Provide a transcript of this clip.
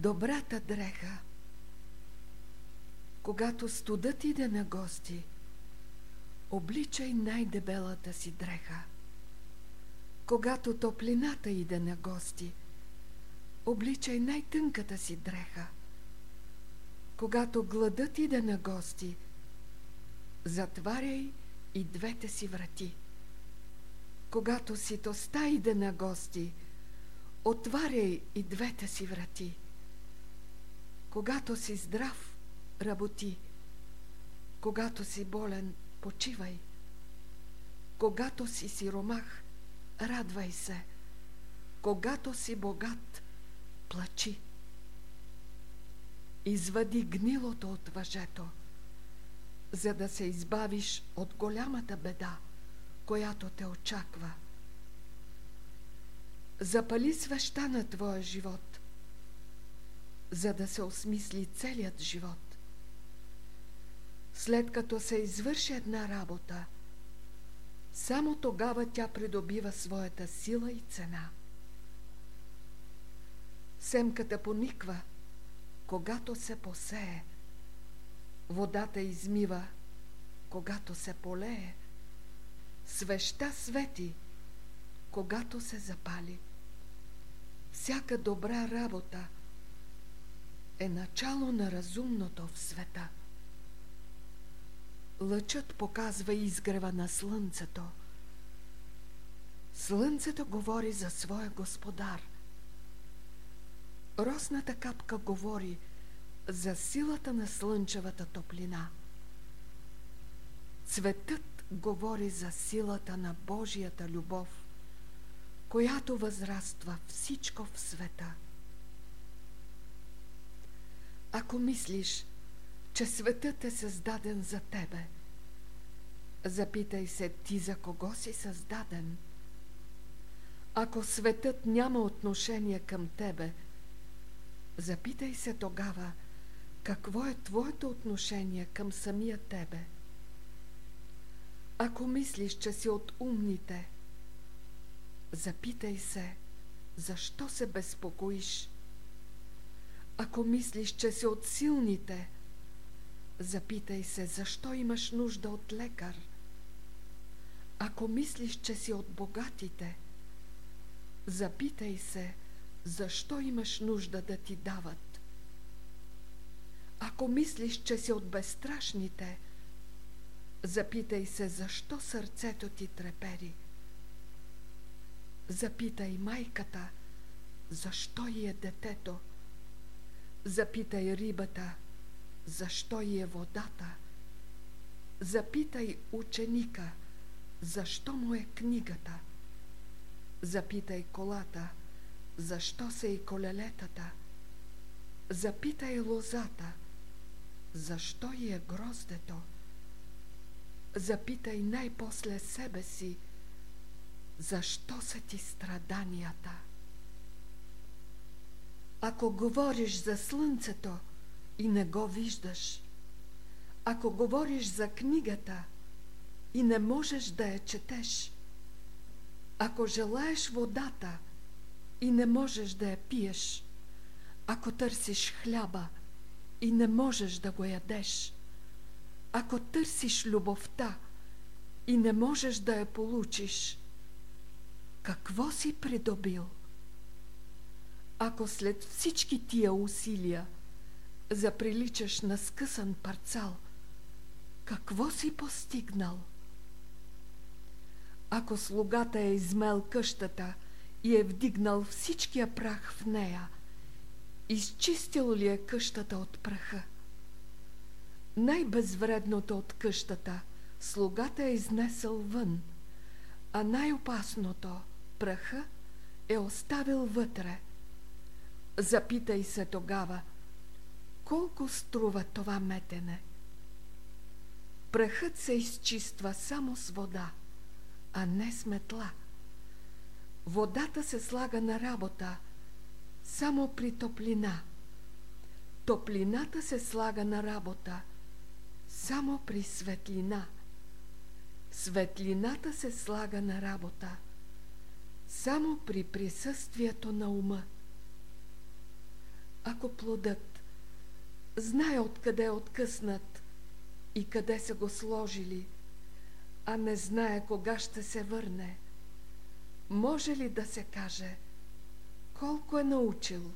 Добрата дреха Когато студът иде на гости, обличай най-дебелата си дреха. Когато топлината иде на гости, обличай най-тънката си дреха. Когато гладът иде на гости, затваряй и двете си врати. Когато ситостта иде на гости, отваряй и двете си врати. Когато си здрав, работи. Когато си болен, почивай. Когато си сиромах, радвай се. Когато си богат, плачи. Извади гнилото от въжето, за да се избавиш от голямата беда, която те очаква. Запали свеща на твоя живот, за да се осмисли целият живот. След като се извърши една работа, само тогава тя придобива своята сила и цена. Семката пониква, когато се посее. Водата измива, когато се полее. Свеща свети, когато се запали. Всяка добра работа е начало на разумното в света. Лъчът показва изгрева на слънцето. Слънцето говори за своя господар. Росната капка говори за силата на слънчевата топлина. Цветът говори за силата на Божията любов, която възраства всичко в света. Ако мислиш, че светът е създаден за тебе, запитай се ти за кого си създаден. Ако светът няма отношение към тебе, запитай се тогава, какво е твоето отношение към самия тебе. Ако мислиш, че си от умните, запитай се, защо се безпокоиш. Ако мислиш, че си от силните, запитай се, защо имаш нужда от лекар. Ако мислиш, че си от богатите, запитай се, защо имаш нужда да ти дават. Ако мислиш, че си от безстрашните, запитай се, защо сърцето ти трепери. Запитай майката, защо й е детето. Запитай рибата, защо е водата. Запитай ученика, защо му е книгата. Запитай колата, защо са и колелетата. Запитай лозата, защо е гроздето. Запитай най-после себе си, защо са ти страданията. Ако говориш за слънцето и не го виждаш, ако говориш за книгата и не можеш да я четеш, ако желаеш водата и не можеш да я пиеш, ако търсиш хляба и не можеш да го ядеш, ако търсиш любовта и не можеш да я получиш, какво си придобил? Ако след всички тия усилия заприличаш на скъсан парцал, какво си постигнал? Ако слугата е измел къщата и е вдигнал всичкия прах в нея, изчистил ли е къщата от праха? Най-безвредното от къщата слугата е изнесъл вън, а най-опасното праха е оставил вътре. Запитай се тогава, колко струва това метене. Прахът се изчиства само с вода, а не с метла. Водата се слага на работа само при топлина. Топлината се слага на работа само при светлина. Светлината се слага на работа само при присъствието на ума. Ако плодът знае откъде е откъснат и къде са го сложили, а не знае кога ще се върне, може ли да се каже колко е научил?